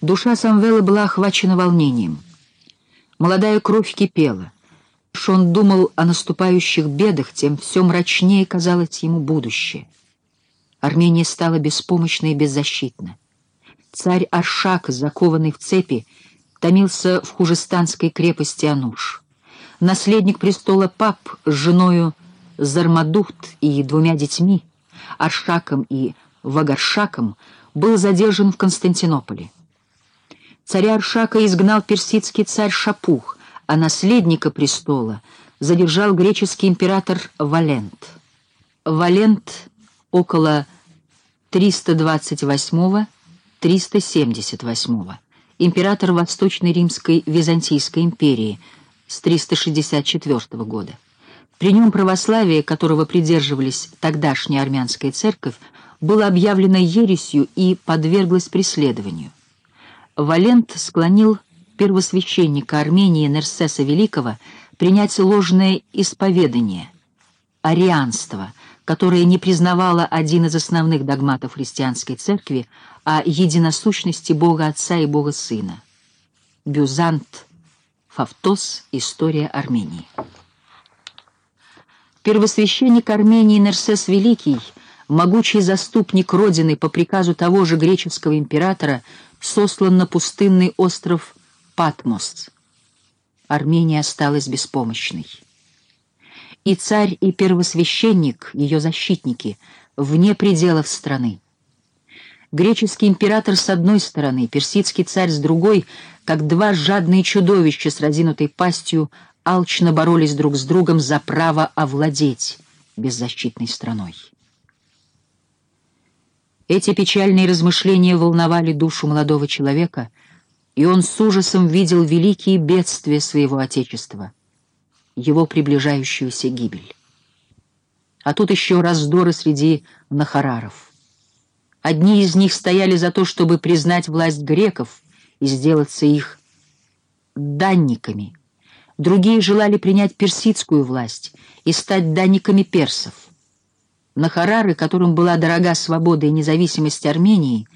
Душа Самвела была охвачена волнением. Молодая кровь кипела. Что он думал о наступающих бедах, тем все мрачнее казалось ему будущее. Армения стала беспомощна и беззащитна. Царь Аршак, закованный в цепи, томился в хужестанской крепости Ануш. Наследник престола пап с женою Зармадухт и двумя детьми, Аршаком и Вагаршаком, был задержан в Константинополе. Царя Аршака изгнал персидский царь Шапух, а наследника престола задержал греческий император Валент. Валент около 328-378, император Восточной Римской Византийской империи с 364 года. При нем православие, которого придерживались тогдашняя армянская церковь, было объявлено ересью и подверглось преследованию. Валент склонил первосвященника Армении Нерсеса Великого принять ложное исповедание — арианство, которое не признавало один из основных догматов христианской церкви о единосущности Бога Отца и Бога Сына. Бюзант, Фавтос, История Армении. Первосвященник Армении Нерсес Великий, могучий заступник Родины по приказу того же греческого императора, сослан на пустынный остров Патмос. Армения осталась беспомощной и царь, и первосвященник, ее защитники, вне пределов страны. Греческий император с одной стороны, персидский царь с другой, как два жадные чудовища с разинутой пастью, алчно боролись друг с другом за право овладеть беззащитной страной. Эти печальные размышления волновали душу молодого человека, и он с ужасом видел великие бедствия своего Отечества — его приближающуюся гибель. А тут еще раздоры среди нахараров. Одни из них стояли за то, чтобы признать власть греков и сделаться их данниками. Другие желали принять персидскую власть и стать данниками персов. Нахарары, которым была дорога свобода и независимость Армении,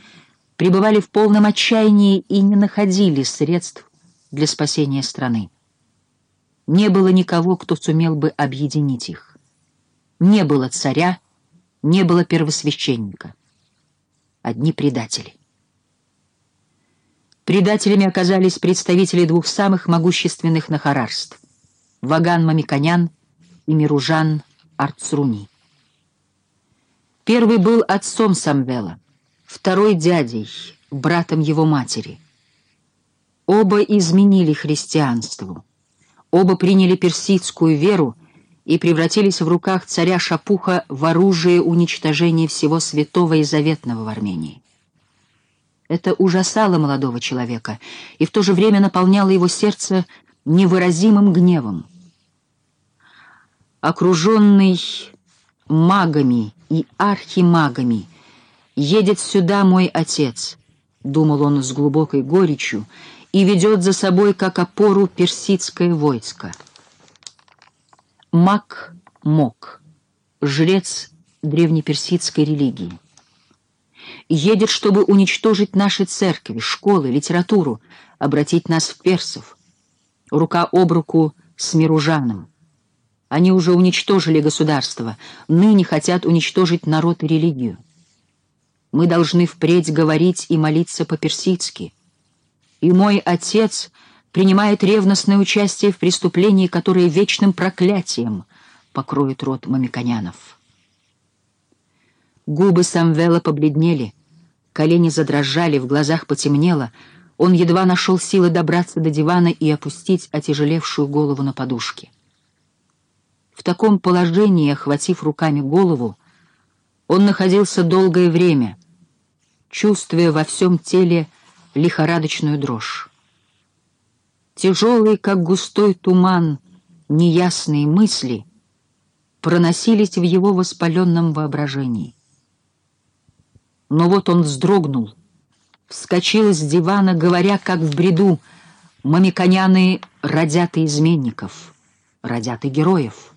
пребывали в полном отчаянии и не находили средств для спасения страны. Не было никого, кто сумел бы объединить их. Не было царя, не было первосвященника. Одни предатели. Предателями оказались представители двух самых могущественных нахарарств — Ваган Мамиконян и Миружан Арцруни. Первый был отцом Самвела, второй — дядей, братом его матери. Оба изменили христианству — Оба приняли персидскую веру и превратились в руках царя Шапуха в оружие уничтожения всего святого и заветного в Армении. Это ужасало молодого человека и в то же время наполняло его сердце невыразимым гневом. Окруженный магами и архимагами, едет сюда мой отец, — думал он с глубокой горечью, и ведет за собой как опору персидское войско. Мак Мок, жрец древнеперсидской религии. Едет, чтобы уничтожить наши церкви, школы, литературу, обратить нас в персов. Рука об руку с Миружаном. Они уже уничтожили государство, ныне хотят уничтожить народ и религию. Мы должны впредь говорить и молиться по-персидски — и мой отец принимает ревностное участие в преступлении, которое вечным проклятием покроет рот мамиконянов. Губы Самвела побледнели, колени задрожали, в глазах потемнело, он едва нашел силы добраться до дивана и опустить отяжелевшую голову на подушке. В таком положении, охватив руками голову, он находился долгое время, чувствуя во всем теле лихорадочную дрожь. Тяжелые, как густой туман, неясные мысли проносились в его воспаленном воображении. Но вот он вздрогнул, вскочил с дивана, говоря, как в бреду, «Мамиконяны родят и изменников, родят и героев».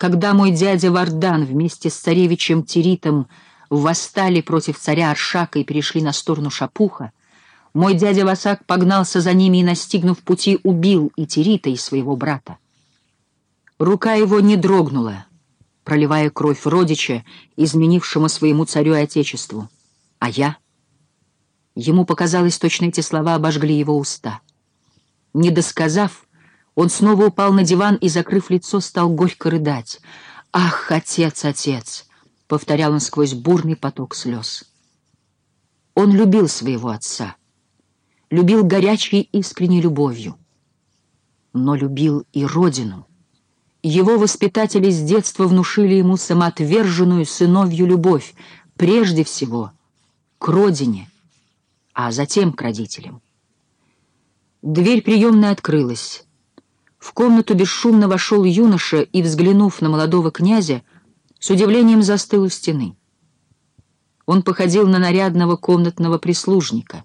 Когда мой дядя Вардан вместе с царевичем Тиритом восстали против царя Аршака и перешли на сторону Шапуха, Мой дядя Васак погнался за ними и, настигнув пути, убил и Терита, и своего брата. Рука его не дрогнула, проливая кровь родича, изменившему своему царю и отечеству. А я? Ему показалось, точно эти слова обожгли его уста. Не досказав, он снова упал на диван и, закрыв лицо, стал горько рыдать. «Ах, отец, отец!» — повторял он сквозь бурный поток слез. Он любил своего отца, любил горячей искренней любовью, но любил и родину. Его воспитатели с детства внушили ему самоотверженную сыновью любовь, прежде всего к родине, а затем к родителям. Дверь приемной открылась. В комнату бесшумно вошел юноша и, взглянув на молодого князя, с удивлением застыл у стены. Он походил на нарядного комнатного прислужника.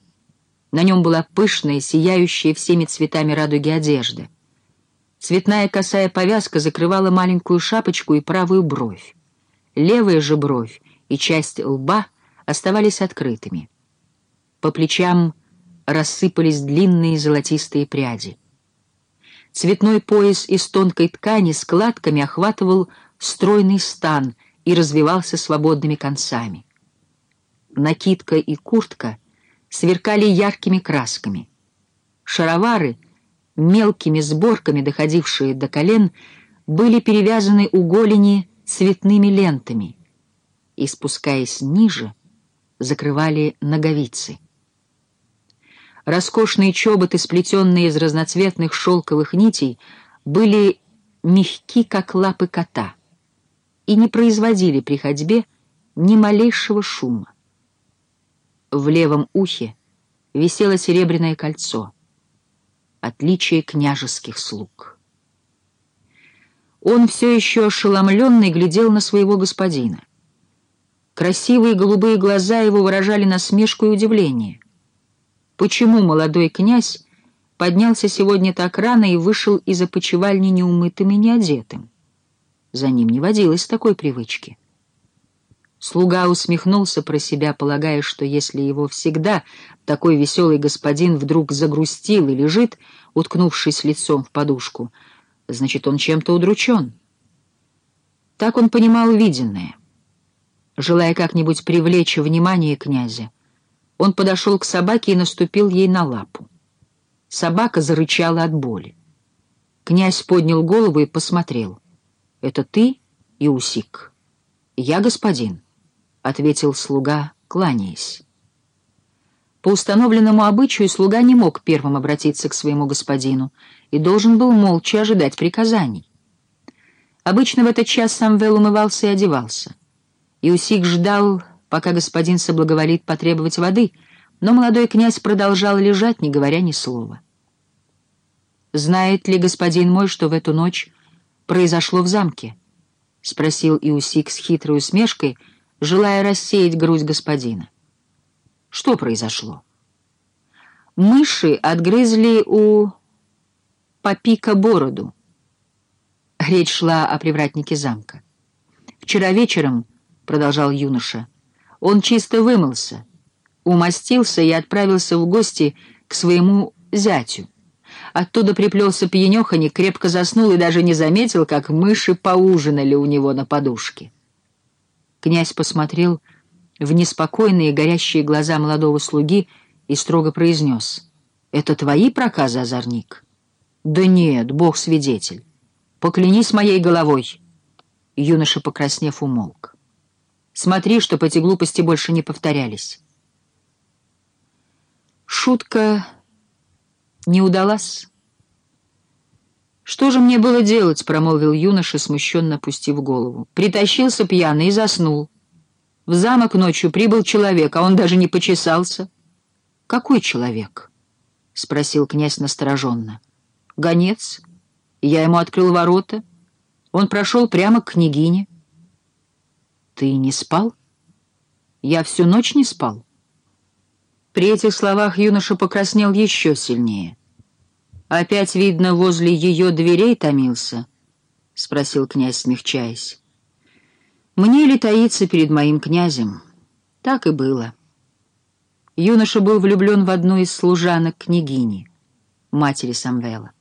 На нем была пышная, сияющая всеми цветами радуги одежда. Цветная косая повязка закрывала маленькую шапочку и правую бровь. Левая же бровь и часть лба оставались открытыми. По плечам рассыпались длинные золотистые пряди. Цветной пояс из тонкой ткани складками охватывал стройный стан и развивался свободными концами. Накидка и куртка сверкали яркими красками. Шаровары, мелкими сборками, доходившие до колен, были перевязаны у голени цветными лентами и, спускаясь ниже, закрывали ноговицы. Роскошные чоботы, сплетенные из разноцветных шелковых нитей, были мягки, как лапы кота, и не производили при ходьбе ни малейшего шума. В левом ухе висело серебряное кольцо, отличие княжеских слуг. Он все еще ошеломленный глядел на своего господина. Красивые голубые глаза его выражали насмешку и удивление почему молодой князь поднялся сегодня так рано и вышел из опочивальни неумытым и неодетым. За ним не водилось такой привычки. Слуга усмехнулся про себя, полагая, что если его всегда такой веселый господин вдруг загрустил и лежит, уткнувшись лицом в подушку, значит, он чем-то удручен. Так он понимал виденное. Желая как-нибудь привлечь внимание князя, он подошел к собаке и наступил ей на лапу. Собака зарычала от боли. Князь поднял голову и посмотрел. «Это ты, Иусик?» «Я господин», — ответил слуга, кланяясь. По установленному обычаю слуга не мог первым обратиться к своему господину и должен был молча ожидать приказаний. Обычно в этот час Самвел умывался и одевался. Иусик ждал пока господин соблаговолит потребовать воды, но молодой князь продолжал лежать, не говоря ни слова. «Знает ли господин мой, что в эту ночь произошло в замке?» — спросил Иусик с хитрой усмешкой, желая рассеять грудь господина. «Что произошло?» «Мыши отгрызли у Попика бороду». Речь шла о привратнике замка. «Вчера вечером, — продолжал юноша, — он чисто вымылся, умастился и отправился в гости к своему зятю. Оттуда приплелся пьянеханик, крепко заснул и даже не заметил, как мыши поужинали у него на подушке. Князь посмотрел в неспокойные горящие глаза молодого слуги и строго произнес. «Это твои проказы, озорник?» «Да нет, бог свидетель. Поклянись моей головой!» Юноша, покраснев, умолк. Смотри, чтоб эти глупости больше не повторялись. Шутка не удалась. «Что же мне было делать?» — промолвил юноша, смущенно опустив голову. «Притащился пьяный и заснул. В замок ночью прибыл человек, а он даже не почесался». «Какой человек?» — спросил князь настороженно. «Гонец. Я ему открыл ворота. Он прошел прямо к княгине». «Ты не спал?» «Я всю ночь не спал». При этих словах юноша покраснел еще сильнее. «Опять, видно, возле ее дверей томился?» — спросил князь, смягчаясь. «Мне ли таиться перед моим князем?» Так и было. Юноша был влюблен в одну из служанок княгини, матери Самвела.